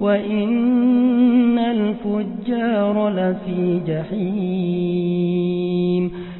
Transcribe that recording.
وَإِنَّ الْفُجَّارَ لَفِي جَحِيمٍ